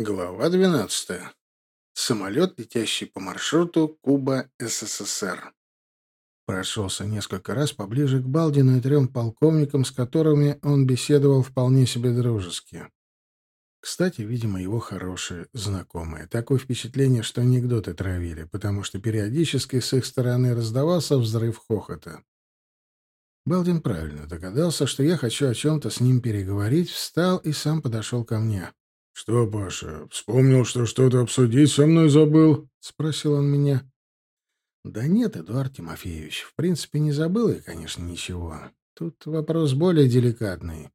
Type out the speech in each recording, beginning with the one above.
Глава 12. Самолет, летящий по маршруту Куба-СССР. Прошелся несколько раз поближе к Балдину и трем полковникам, с которыми он беседовал вполне себе дружески. Кстати, видимо, его хорошие знакомые. Такое впечатление, что анекдоты травили, потому что периодически с их стороны раздавался взрыв хохота. Балдин правильно догадался, что я хочу о чем-то с ним переговорить, встал и сам подошел ко мне. «Что, Паша, вспомнил, что что-то обсудить со мной забыл?» — спросил он меня. «Да нет, Эдуард Тимофеевич, в принципе, не забыл я, конечно, ничего. Тут вопрос более деликатный.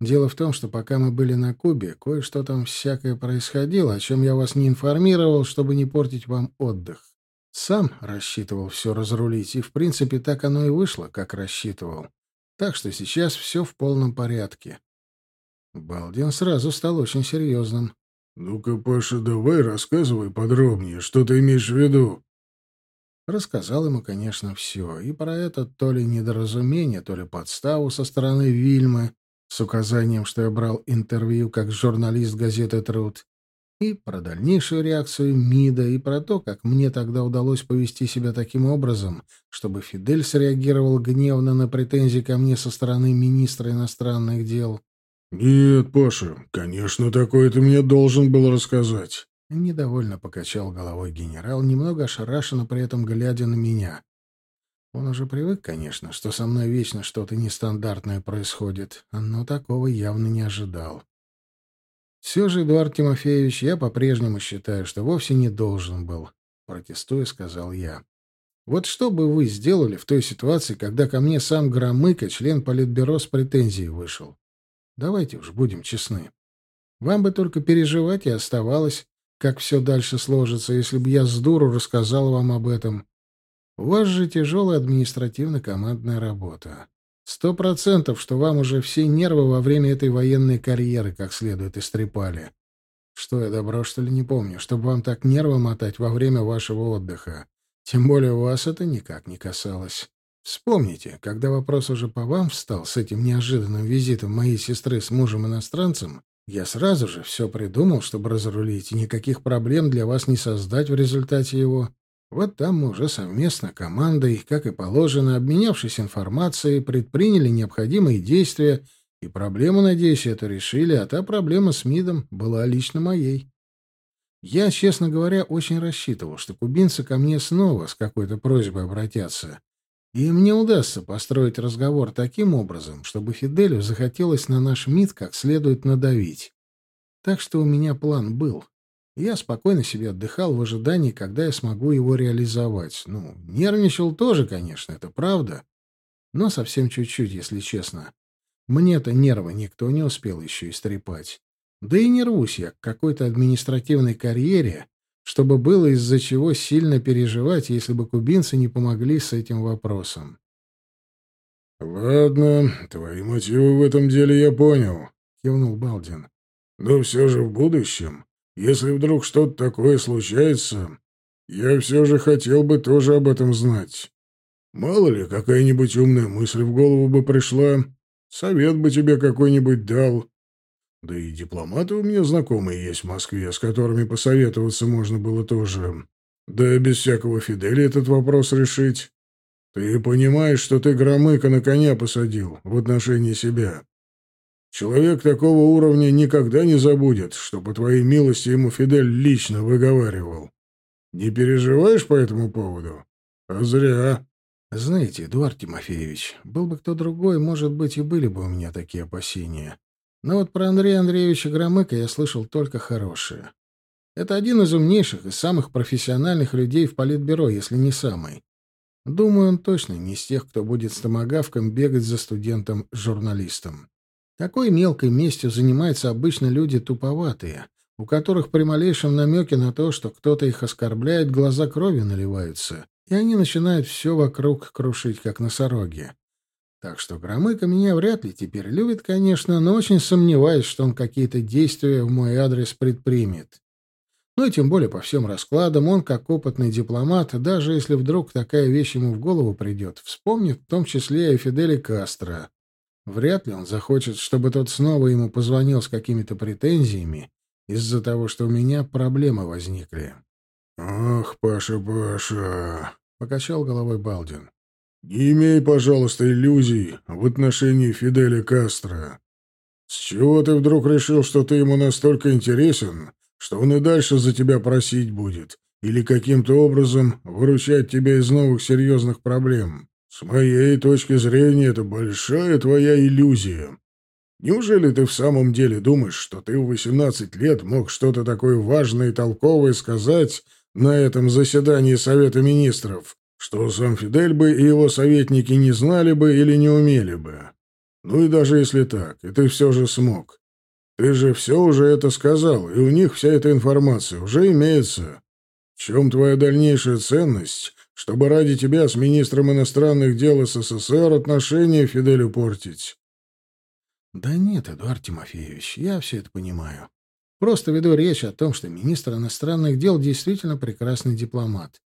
Дело в том, что пока мы были на Кубе, кое-что там всякое происходило, о чем я вас не информировал, чтобы не портить вам отдых. Сам рассчитывал все разрулить, и, в принципе, так оно и вышло, как рассчитывал. Так что сейчас все в полном порядке. Балдин сразу стал очень серьезным. «Ну-ка, Паша, давай рассказывай подробнее, что ты имеешь в виду?» Рассказал ему, конечно, все. И про это то ли недоразумение, то ли подставу со стороны Вильмы с указанием, что я брал интервью как журналист газеты «Труд», и про дальнейшую реакцию МИДа, и про то, как мне тогда удалось повести себя таким образом, чтобы Фидель среагировал гневно на претензии ко мне со стороны министра иностранных дел. «Нет, Паша, конечно, такое ты мне должен был рассказать». Недовольно покачал головой генерал, немного ошарашенно при этом глядя на меня. Он уже привык, конечно, что со мной вечно что-то нестандартное происходит, но такого явно не ожидал. Все же, Эдуард Тимофеевич, я по-прежнему считаю, что вовсе не должен был, протестуя, сказал я. Вот что бы вы сделали в той ситуации, когда ко мне сам Громыко, член Политбюро, с претензией вышел? Давайте уж будем честны. Вам бы только переживать и оставалось, как все дальше сложится, если бы я с дуру рассказал вам об этом. У вас же тяжелая административно-командная работа. Сто процентов, что вам уже все нервы во время этой военной карьеры как следует истрепали. Что я добро, что ли, не помню, чтобы вам так нервы мотать во время вашего отдыха. Тем более вас это никак не касалось. Вспомните, когда вопрос уже по вам встал с этим неожиданным визитом моей сестры с мужем-иностранцем, я сразу же все придумал, чтобы разрулить, и никаких проблем для вас не создать в результате его. Вот там мы уже совместно, командой, как и положено, обменявшись информацией, предприняли необходимые действия, и проблему, надеюсь, эту решили, а та проблема с МИДом была лично моей. Я, честно говоря, очень рассчитывал, что кубинцы ко мне снова с какой-то просьбой обратятся, и мне удастся построить разговор таким образом, чтобы Фиделю захотелось на наш МИД как следует надавить. Так что у меня план был. Я спокойно себе отдыхал в ожидании, когда я смогу его реализовать. Ну, нервничал тоже, конечно, это правда. Но совсем чуть-чуть, если честно. Мне-то нервы никто не успел еще истрепать. Да и не рвусь я к какой-то административной карьере, чтобы было из-за чего сильно переживать, если бы кубинцы не помогли с этим вопросом. «Ладно, твои мотивы в этом деле я понял», — кивнул Балдин. «Но все же в будущем, если вдруг что-то такое случается, я все же хотел бы тоже об этом знать. Мало ли, какая-нибудь умная мысль в голову бы пришла, совет бы тебе какой-нибудь дал, да и дипломаты у меня знакомые есть в Москве, с которыми посоветоваться можно было тоже. Да без всякого Фиделя этот вопрос решить. Ты понимаешь, что ты Громыка на коня посадил в отношении себя. Человек такого уровня никогда не забудет, что по твоей милости ему Фидель лично выговаривал. Не переживаешь по этому поводу? А зря. Знаете, Эдуард Тимофеевич, был бы кто другой, может быть, и были бы у меня такие опасения. Но вот про Андрея Андреевича Громыка я слышал только хорошее. Это один из умнейших и самых профессиональных людей в Политбюро, если не самый. Думаю, он точно не из тех, кто будет с томогавком бегать за студентом-журналистом. Такой мелкой местью занимаются обычно люди туповатые, у которых при малейшем намеке на то, что кто-то их оскорбляет, глаза крови наливаются, и они начинают все вокруг крушить, как носороги. Так что Громыко меня вряд ли теперь любит, конечно, но очень сомневаюсь, что он какие-то действия в мой адрес предпримет. Ну и тем более по всем раскладам он, как опытный дипломат, даже если вдруг такая вещь ему в голову придет, вспомнит в том числе и Фиделе Кастро. Вряд ли он захочет, чтобы тот снова ему позвонил с какими-то претензиями из-за того, что у меня проблемы возникли. «Ах, Паша, Паша!» — покачал головой Балдин. «Не имей, пожалуйста, иллюзий в отношении Фиделя Кастро. С чего ты вдруг решил, что ты ему настолько интересен, что он и дальше за тебя просить будет, или каким-то образом выручать тебя из новых серьезных проблем? С моей точки зрения, это большая твоя иллюзия. Неужели ты в самом деле думаешь, что ты в 18 лет мог что-то такое важное и толковое сказать на этом заседании Совета Министров, что сам Фидель бы и его советники не знали бы или не умели бы? Ну и даже если так, и ты все же смог. Ты же все уже это сказал, и у них вся эта информация уже имеется. В чем твоя дальнейшая ценность, чтобы ради тебя с министром иностранных дел СССР отношения Фиделю портить? Да нет, Эдуард Тимофеевич, я все это понимаю. Просто веду речь о том, что министр иностранных дел действительно прекрасный дипломат.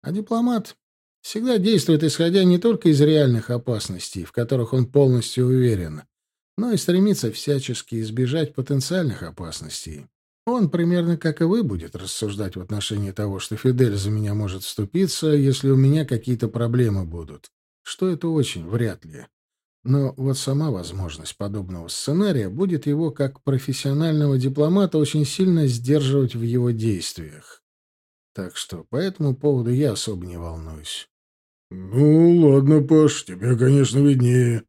А дипломат всегда действует, исходя не только из реальных опасностей, в которых он полностью уверен, но и стремится всячески избежать потенциальных опасностей. Он примерно как и вы будет рассуждать в отношении того, что Фидель за меня может вступиться, если у меня какие-то проблемы будут. Что это очень вряд ли. Но вот сама возможность подобного сценария будет его как профессионального дипломата очень сильно сдерживать в его действиях. Так что по этому поводу я особо не волнуюсь. «Ну, ладно, Паш, тебе, конечно, виднее.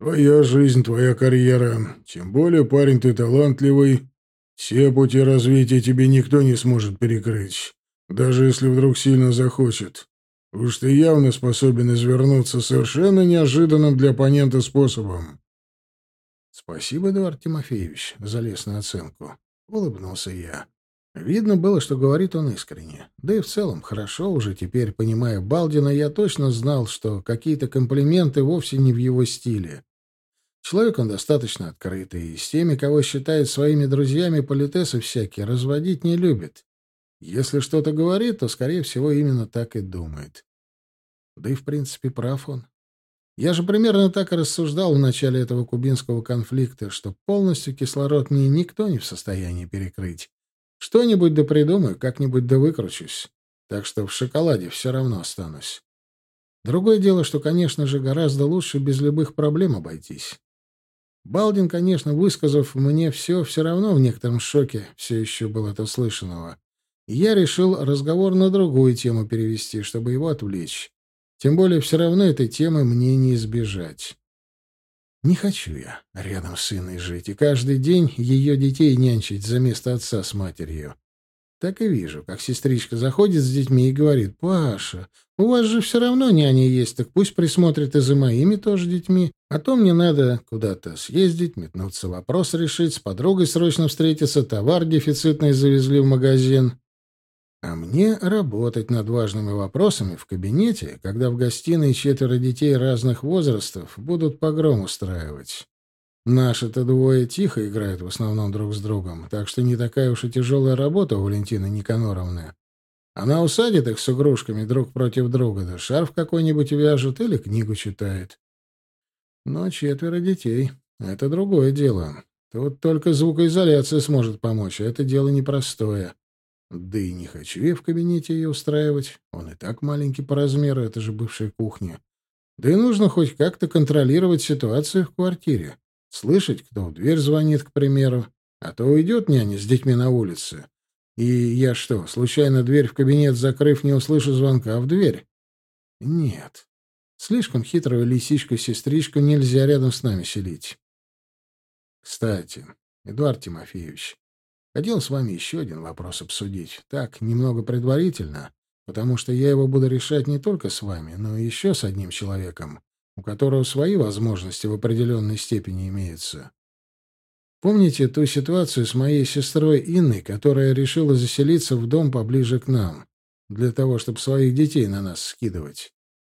Твоя жизнь, твоя карьера. Тем более парень ты талантливый. Все пути развития тебе никто не сможет перекрыть, даже если вдруг сильно захочет. Уж ты явно способен извернуться совершенно неожиданным для оппонента способом». «Спасибо, Эдуард Тимофеевич, за лестную оценку», — улыбнулся я. Видно было, что говорит он искренне. Да и в целом, хорошо уже теперь, понимая Балдина, я точно знал, что какие-то комплименты вовсе не в его стиле. Человек он достаточно открытый, и с теми, кого считает своими друзьями, политесы всякие, разводить не любит. Если что-то говорит, то, скорее всего, именно так и думает. Да и, в принципе, прав он. Я же примерно так и рассуждал в начале этого кубинского конфликта, что полностью кислород мне никто не в состоянии перекрыть. Что-нибудь да придумаю, как-нибудь да выкручусь. Так что в шоколаде все равно останусь. Другое дело, что, конечно же, гораздо лучше без любых проблем обойтись. Балдин, конечно, высказав мне все, все равно в некотором шоке все еще был от услышанного. И я решил разговор на другую тему перевести, чтобы его отвлечь. Тем более все равно этой темы мне не избежать. Не хочу я рядом с сыной жить и каждый день ее детей нянчить за место отца с матерью. Так и вижу, как сестричка заходит с детьми и говорит, «Паша, у вас же все равно няня есть, так пусть присмотрит и за моими тоже детьми, а то мне надо куда-то съездить, метнуться, вопрос решить, с подругой срочно встретиться, товар дефицитный завезли в магазин». А мне работать над важными вопросами в кабинете, когда в гостиной четверо детей разных возрастов будут погром устраивать. Наши-то двое тихо играют в основном друг с другом, так что не такая уж и тяжелая работа у Валентины Никаноровны. Она усадит их с игрушками друг против друга, да шарф какой-нибудь вяжет или книгу читает. Но четверо детей — это другое дело. Тут только звукоизоляция сможет помочь, а это дело непростое. Да и не хочу я в кабинете ее устраивать. Он и так маленький по размеру, это же бывшая кухня. Да и нужно хоть как-то контролировать ситуацию в квартире. Слышать, кто в дверь звонит, к примеру. А то уйдет няня с детьми на улице. И я что, случайно дверь в кабинет закрыв, не услышу звонка в дверь? Нет. Слишком хитрую лисичку-сестричку нельзя рядом с нами селить. Кстати, Эдуард Тимофеевич, Хотел с вами еще один вопрос обсудить. Так, немного предварительно, потому что я его буду решать не только с вами, но и еще с одним человеком, у которого свои возможности в определенной степени имеются. Помните ту ситуацию с моей сестрой Инной, которая решила заселиться в дом поближе к нам, для того, чтобы своих детей на нас скидывать?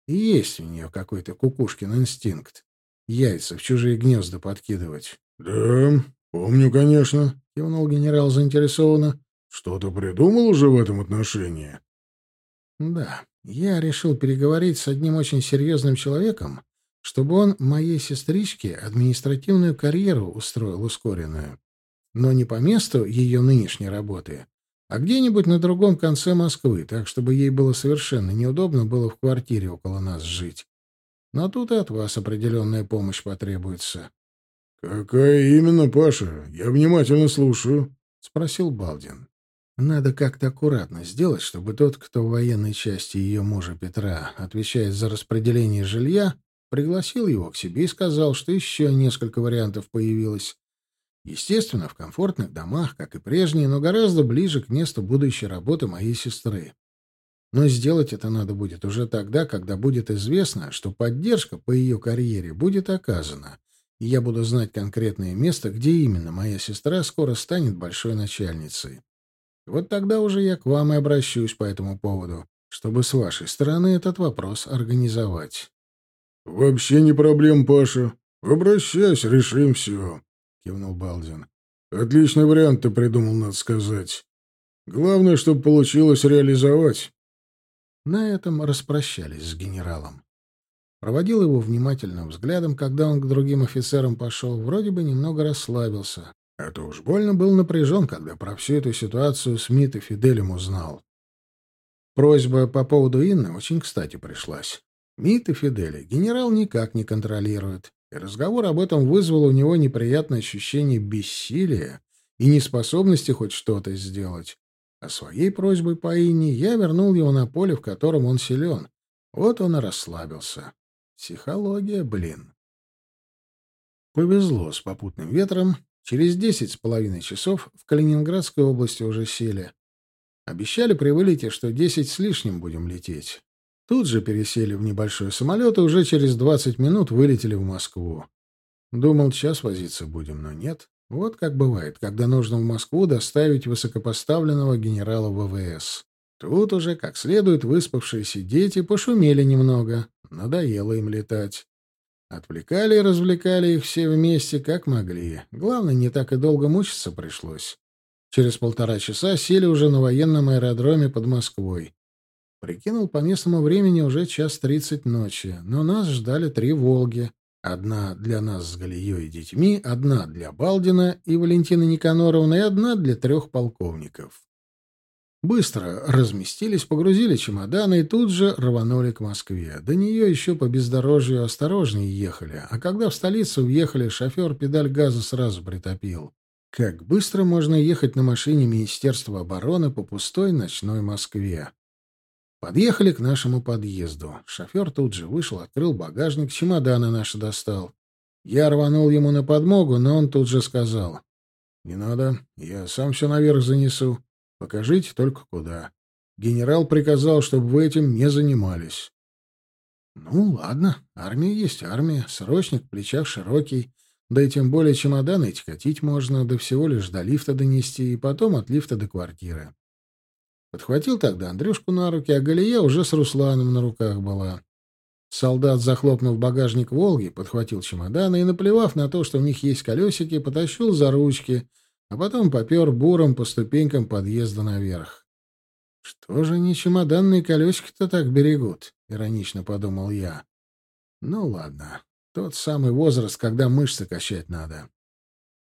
И есть у нее какой-то кукушкин инстинкт. Яйца в чужие гнезда подкидывать. — Да, помню, конечно, — кивнул генерал заинтересованно. «Что-то придумал уже в этом отношении?» «Да, я решил переговорить с одним очень серьезным человеком, чтобы он моей сестричке административную карьеру устроил ускоренную. но не по месту ее нынешней работы, а где-нибудь на другом конце Москвы, так чтобы ей было совершенно неудобно было в квартире около нас жить. Но тут и от вас определенная помощь потребуется. — Какая именно, Паша? Я внимательно слушаю, — спросил Балдин. — Надо как-то аккуратно сделать, чтобы тот, кто в военной части ее мужа Петра отвечает за распределение жилья, пригласил его к себе и сказал, что еще несколько вариантов появилось. Естественно, в комфортных домах, как и прежние, но гораздо ближе к месту будущей работы моей сестры. Но сделать это надо будет уже тогда, когда будет известно, что поддержка по ее карьере будет оказана, и я буду знать конкретное место, где именно моя сестра скоро станет большой начальницей. Вот тогда уже я к вам и обращусь по этому поводу, чтобы с вашей стороны этот вопрос организовать. — Вообще не проблем, Паша. Обращайся, решим все. — кивнул Балдин. «Отличный вариант ты придумал, надо сказать. Главное, чтобы получилось реализовать». На этом распрощались с генералом. Проводил его внимательным взглядом, когда он к другим офицерам пошел, вроде бы немного расслабился. А то уж больно был напряжен, когда про всю эту ситуацию Смит и Фиделем узнал. Просьба по поводу Инны очень кстати пришлась. Мит и Фидели генерал никак не контролирует и разговор об этом вызвал у него неприятное ощущение бессилия и неспособности хоть что-то сделать. А своей просьбой по Инне я вернул его на поле, в котором он силен. Вот он и расслабился. Психология, блин. Повезло с попутным ветром. Через десять с половиной часов в Калининградской области уже сели. Обещали при вылете, что десять с лишним будем лететь. Тут же пересели в небольшой самолет и уже через 20 минут вылетели в Москву. Думал, час возиться будем, но нет. Вот как бывает, когда нужно в Москву доставить высокопоставленного генерала ВВС. Тут уже, как следует, выспавшиеся дети пошумели немного. Надоело им летать. Отвлекали и развлекали их все вместе, как могли. Главное, не так и долго мучиться пришлось. Через полтора часа сели уже на военном аэродроме под Москвой. Прикинул по местному времени уже час тридцать ночи, но нас ждали три «Волги». Одна для нас с Галией и детьми, одна для Балдина и Валентины Никаноровны и одна для трех полковников. Быстро разместились, погрузили чемоданы и тут же рванули к Москве. До нее еще по бездорожью осторожнее ехали, а когда в столицу въехали, шофер педаль газа сразу притопил. Как быстро можно ехать на машине Министерства обороны по пустой ночной Москве? Подъехали к нашему подъезду. Шофер тут же вышел, открыл багажник, чемоданы наши достал. Я рванул ему на подмогу, но он тут же сказал. «Не надо, я сам все наверх занесу. Покажите только куда. Генерал приказал, чтобы вы этим не занимались». «Ну, ладно, армия есть армия, срочник в плечах широкий, да и тем более чемоданы эти катить можно, да всего лишь до лифта донести, и потом от лифта до квартиры. Подхватил тогда Андрюшку на руки, а Галия уже с Русланом на руках была. Солдат, захлопнув багажник «Волги», подхватил чемоданы и, наплевав на то, что у них есть колесики, потащил за ручки, а потом попер буром по ступенькам подъезда наверх. «Что же они чемоданные колесики-то так берегут?» — иронично подумал я. «Ну ладно, тот самый возраст, когда мышцы качать надо».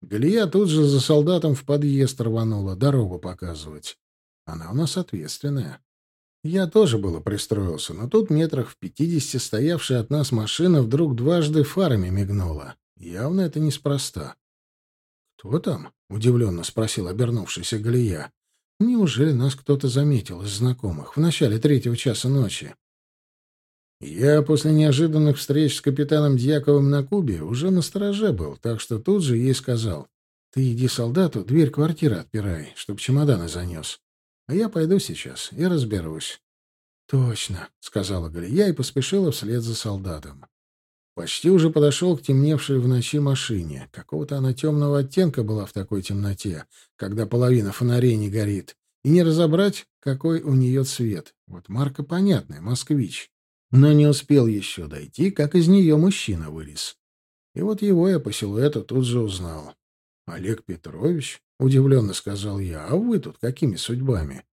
Галия тут же за солдатом в подъезд рванула, дорогу показывать. Она у нас ответственная. Я тоже было пристроился, но тут метрах в пятидесяти стоявшая от нас машина вдруг дважды фарами мигнула. Явно это неспроста. «Кто там?» — удивленно спросил обернувшийся Галия. «Неужели нас кто-то заметил из знакомых в начале третьего часа ночи?» Я после неожиданных встреч с капитаном Дьяковым на Кубе уже на стороже был, так что тут же ей сказал. «Ты иди солдату, дверь квартиры отпирай, чтоб чемоданы занес. А я пойду сейчас и разберусь. «Точно», — сказала Галия и поспешила вслед за солдатом. Почти уже подошел к темневшей в ночи машине. Какого-то она темного оттенка была в такой темноте, когда половина фонарей не горит. И не разобрать, какой у нее цвет. Вот марка понятная, москвич. Но не успел еще дойти, как из нее мужчина вылез. И вот его я по силуэту тут же узнал. Олег Петрович? Удивленно сказал я. А вы тут какими судьбами?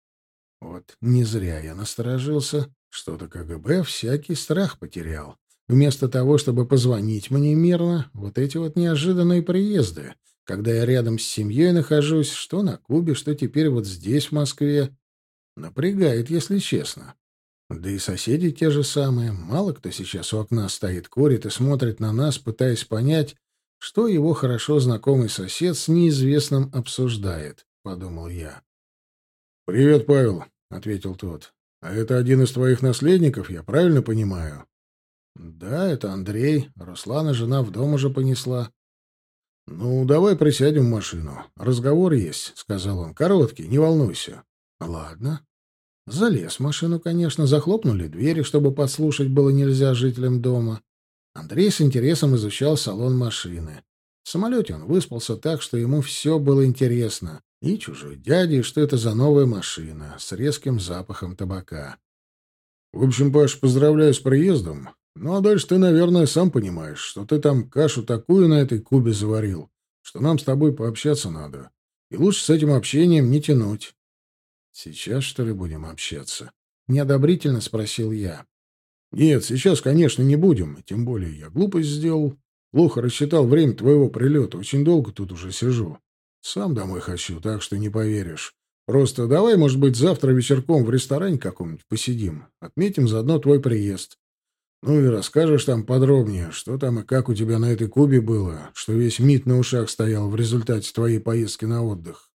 Вот не зря я насторожился. Что-то КГБ всякий страх потерял. Вместо того, чтобы позвонить мне мирно, вот эти вот неожиданные приезды, когда я рядом с семьей нахожусь, что на Кубе, что теперь вот здесь, в Москве. Напрягает, если честно. Да и соседи те же самые. Мало кто сейчас у окна стоит, курит и смотрит на нас, пытаясь понять, что его хорошо знакомый сосед с неизвестным обсуждает, — подумал я. — Привет, Павел, — ответил тот. — А это один из твоих наследников, я правильно понимаю? — Да, это Андрей. Руслана жена в дом уже понесла. — Ну, давай присядем в машину. Разговор есть, — сказал он. — Короткий, не волнуйся. — Ладно. Залез в машину, конечно, захлопнули двери, чтобы подслушать было нельзя жителям дома. Андрей с интересом изучал салон машины. В самолете он выспался так, что ему все было интересно. И чужой дяде, и что это за новая машина с резким запахом табака. В общем, Паш, поздравляю с приездом. Ну, а дальше ты, наверное, сам понимаешь, что ты там кашу такую на этой кубе заварил, что нам с тобой пообщаться надо. И лучше с этим общением не тянуть. Сейчас, что ли, будем общаться? Неодобрительно спросил я. Нет, сейчас, конечно, не будем. Тем более я глупость сделал. Плохо рассчитал время твоего прилета. Очень долго тут уже сижу. Сам домой хочу, так что не поверишь. Просто давай, может быть, завтра вечерком в ресторане каком-нибудь посидим. Отметим заодно твой приезд. Ну и расскажешь там подробнее, что там и как у тебя на этой Кубе было, что весь МИД на ушах стоял в результате твоей поездки на отдых.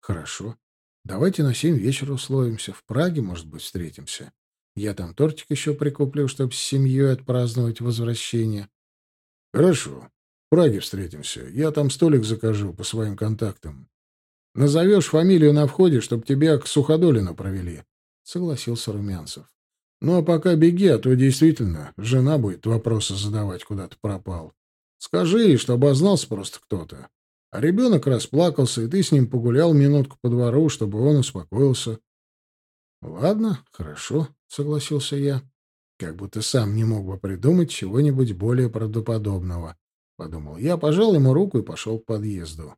Хорошо. Давайте на семь вечера условимся. В Праге, может быть, встретимся. Я там тортик еще прикуплю, чтобы с семьей отпраздновать возвращение. Хорошо. В Праге встретимся. Я там столик закажу по своим контактам. Назовешь фамилию на входе, чтобы тебя к Суходолину провели. Согласился Румянцев. Ну а пока беги, а то действительно жена будет вопросы задавать, куда ты пропал. Скажи ей, что обознался просто кто-то. А ребенок расплакался, и ты с ним погулял минутку по двору, чтобы он успокоился. — Ладно, хорошо, — согласился я. Как будто сам не мог бы придумать чего-нибудь более правдоподобного. Подумал я, пожал ему руку и пошел к подъезду.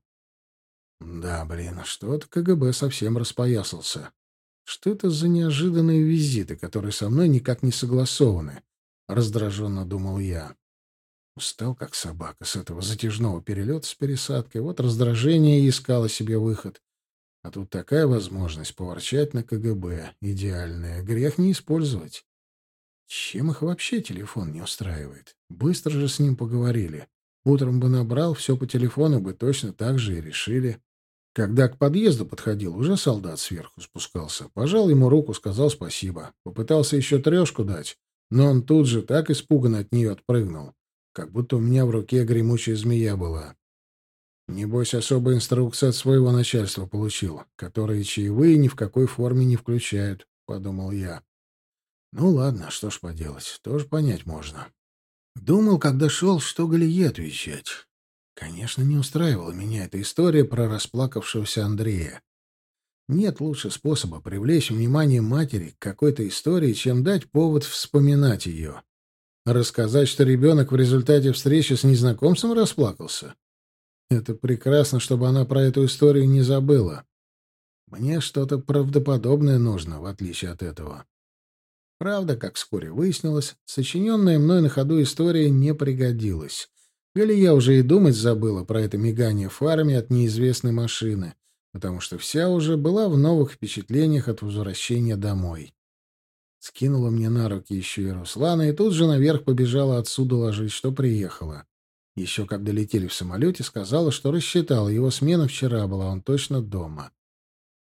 Да, блин, что-то КГБ совсем распоясался. Что это за неожиданные визиты, которые со мной никак не согласованы? Раздраженно думал я. Устал, как собака, с этого затяжного перелета с пересадкой. Вот раздражение и искало себе выход. А тут такая возможность поворчать на КГБ. Идеальная. Грех не использовать. Чем их вообще телефон не устраивает? Быстро же с ним поговорили. Утром бы набрал, все по телефону бы точно так же и решили. Когда к подъезду подходил, уже солдат сверху спускался. Пожал ему руку, сказал спасибо. Попытался еще трешку дать, но он тут же так испуганно от нее отпрыгнул как будто у меня в руке гремучая змея была. Небось, особая инструкция от своего начальства получил, которые чаевые ни в какой форме не включают, — подумал я. Ну ладно, что ж поделать, тоже понять можно. Думал, когда шел, что Галие отвечать. Конечно, не устраивала меня эта история про расплакавшегося Андрея. Нет лучше способа привлечь внимание матери к какой-то истории, чем дать повод вспоминать ее. Рассказать, что ребенок в результате встречи с незнакомцем расплакался? Это прекрасно, чтобы она про эту историю не забыла. Мне что-то правдоподобное нужно, в отличие от этого. Правда, как вскоре выяснилось, сочиненная мной на ходу история не пригодилась. Или я уже и думать забыла про это мигание фарами от неизвестной машины, потому что вся уже была в новых впечатлениях от возвращения домой. Скинула мне на руки еще и Руслана, и тут же наверх побежала отсюда ложить, что приехала. Еще когда летели в самолете, сказала, что рассчитала, его смена вчера была, он точно дома.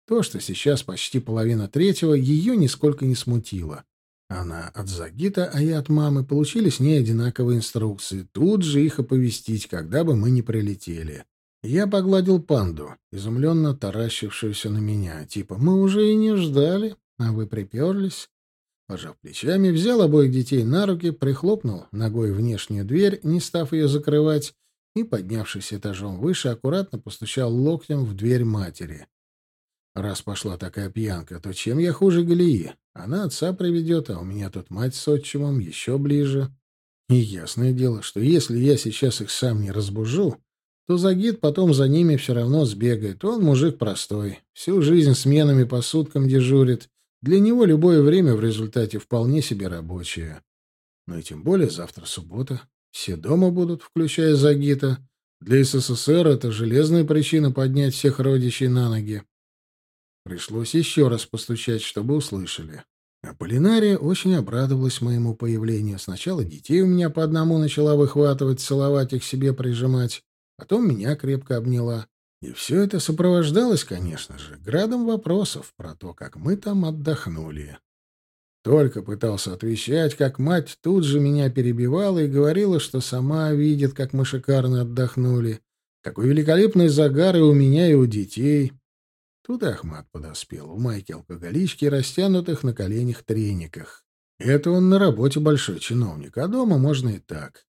То, что сейчас почти половина третьего, ее нисколько не смутило. Она от Загита, а я от мамы получили с ней одинаковые инструкции. Тут же их оповестить, когда бы мы не прилетели. Я погладил панду, изумленно таращившуюся на меня. Типа, мы уже и не ждали, а вы приперлись. Пожав плечами, взял обоих детей на руки, прихлопнул ногой внешнюю дверь, не став ее закрывать, и, поднявшись этажом выше, аккуратно постучал локтем в дверь матери. Раз пошла такая пьянка, то чем я хуже Галии? Она отца приведет, а у меня тут мать с отчимом еще ближе. И ясное дело, что если я сейчас их сам не разбужу, то Загид потом за ними все равно сбегает. Он мужик простой, всю жизнь сменами по суткам дежурит, для него любое время в результате вполне себе рабочее. Ну и тем более завтра суббота. Все дома будут, включая Загита. Для СССР это железная причина поднять всех родичей на ноги. Пришлось еще раз постучать, чтобы услышали. Аполлинария очень обрадовалась моему появлению. Сначала детей у меня по одному начала выхватывать, целовать их себе, прижимать. Потом меня крепко обняла. И все это сопровождалось, конечно же, градом вопросов про то, как мы там отдохнули. Только пытался отвечать, как мать тут же меня перебивала и говорила, что сама видит, как мы шикарно отдохнули. Какой великолепный загар и у меня, и у детей. Тут Ахмат подоспел в майке алкоголички, растянутых на коленях трениках. Это он на работе большой чиновник, а дома можно и так.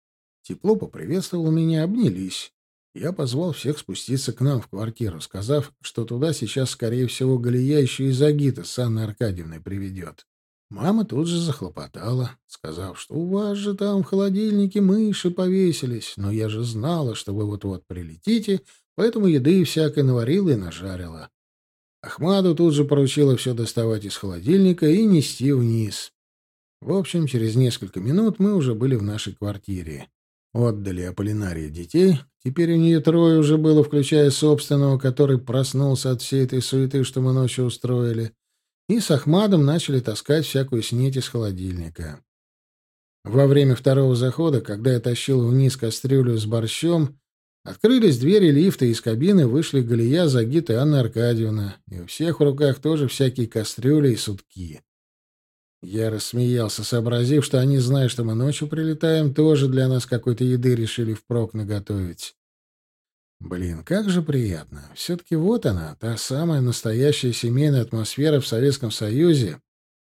Тепло поприветствовал меня, обнялись. Я позвал всех спуститься к нам в квартиру, сказав, что туда сейчас, скорее всего, Галия еще из Агита с Анной Аркадьевной приведет. Мама тут же захлопотала, сказав, что у вас же там в холодильнике мыши повесились, но я же знала, что вы вот-вот прилетите, поэтому еды всякой наварила и нажарила. Ахмаду тут же поручила все доставать из холодильника и нести вниз. В общем, через несколько минут мы уже были в нашей квартире. Отдали Аполлинарии детей. Теперь у нее трое уже было, включая собственного, который проснулся от всей этой суеты, что мы ночью устроили и с Ахмадом начали таскать всякую снеть из холодильника. Во время второго захода, когда я тащил вниз кастрюлю с борщом, открылись двери лифта, и из кабины вышли Галия, Загит и Анна Аркадьевна, и у всех в руках тоже всякие кастрюли и сутки. Я рассмеялся, сообразив, что они, зная, что мы ночью прилетаем, тоже для нас какой-то еды решили впрок наготовить. Блин, как же приятно. Все-таки вот она, та самая настоящая семейная атмосфера в Советском Союзе,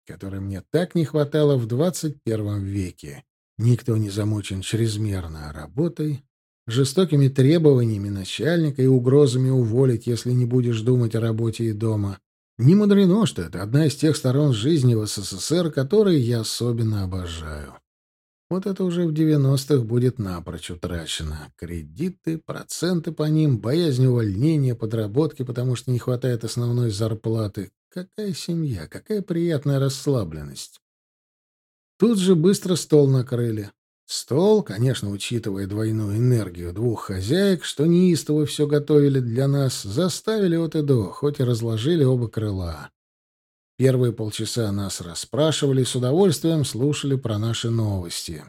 которой мне так не хватало в 21 веке. Никто не замучен чрезмерно работой, жестокими требованиями начальника и угрозами уволить, если не будешь думать о работе и дома. Не мудрено, что это одна из тех сторон жизни в СССР, которые я особенно обожаю. Вот это уже в 90-х будет напрочь утрачено. Кредиты, проценты по ним, боязнь увольнения, подработки, потому что не хватает основной зарплаты. Какая семья, какая приятная расслабленность. Тут же быстро стол накрыли. Стол, конечно, учитывая двойную энергию двух хозяек, что неистово все готовили для нас, заставили от и до, хоть и разложили оба крыла. Первые полчаса нас расспрашивали, с удовольствием слушали про наши новости.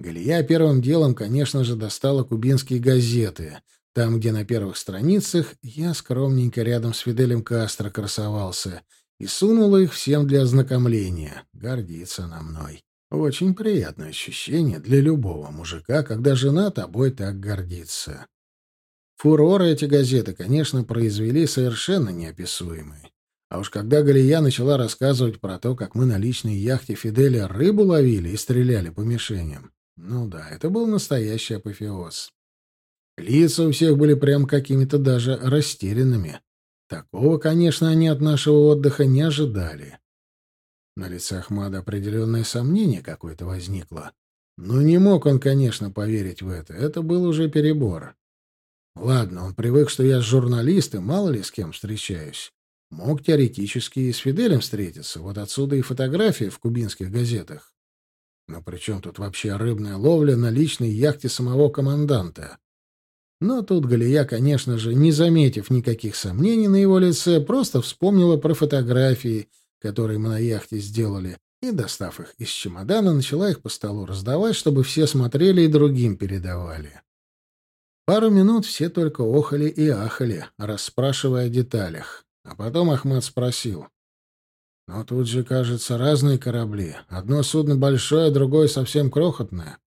Галия первым делом, конечно же, достала кубинские газеты. Там, где на первых страницах я скромненько рядом с Фиделем Кастро красовался, и сунула их всем для ознакомления. Гордится на мной. Очень приятное ощущение для любого мужика, когда жена тобой так гордится. Фуроры эти газеты, конечно, произвели совершенно неописуемый. А уж когда Галия начала рассказывать про то, как мы на личной яхте Фиделя рыбу ловили и стреляли по мишеням, ну да, это был настоящий апофеоз. Лица у всех были прям какими-то даже растерянными. Такого, конечно, они от нашего отдыха не ожидали. На лице Ахмада определенное сомнение какое-то возникло. Но не мог он, конечно, поверить в это. Это был уже перебор. Ладно, он привык, что я журналист и мало ли с кем встречаюсь. Мог теоретически и с Фиделем встретиться, вот отсюда и фотографии в кубинских газетах. Но при чем тут вообще рыбная ловля на личной яхте самого команданта? Но тут Галия, конечно же, не заметив никаких сомнений на его лице, просто вспомнила про фотографии, которые мы на яхте сделали, и, достав их из чемодана, начала их по столу раздавать, чтобы все смотрели и другим передавали. Пару минут все только охали и ахали, расспрашивая о деталях. А потом Ахмад спросил. «Но тут же, кажется, разные корабли. Одно судно большое, другое совсем крохотное».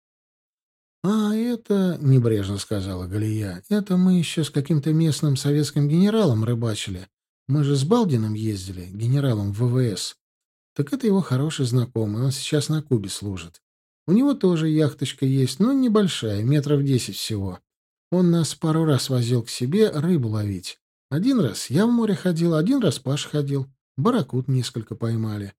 «А это, — небрежно сказала Галия, — это мы еще с каким-то местным советским генералом рыбачили. Мы же с Балдином ездили, генералом ВВС. Так это его хороший знакомый, он сейчас на Кубе служит. У него тоже яхточка есть, но небольшая, метров десять всего. Он нас пару раз возил к себе рыбу ловить. Один раз я в море ходил, один раз Паш ходил. Баракут несколько поймали.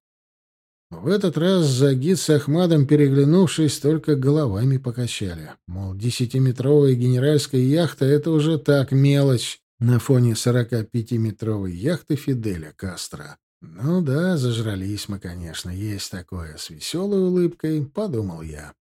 В этот раз Загид с Ахмадом, переглянувшись, только головами покачали. Мол, десятиметровая генеральская яхта — это уже так мелочь на фоне сорока пятиметровой яхты Фиделя Кастро. Ну да, зажрались мы, конечно, есть такое. С веселой улыбкой, подумал я.